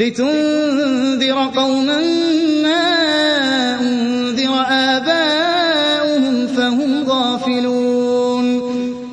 لِتُنذِرَ قَوْمًا مَّا أُنذِرَ آبَاؤُهُمْ فَهُمْ غَافِلُونَ.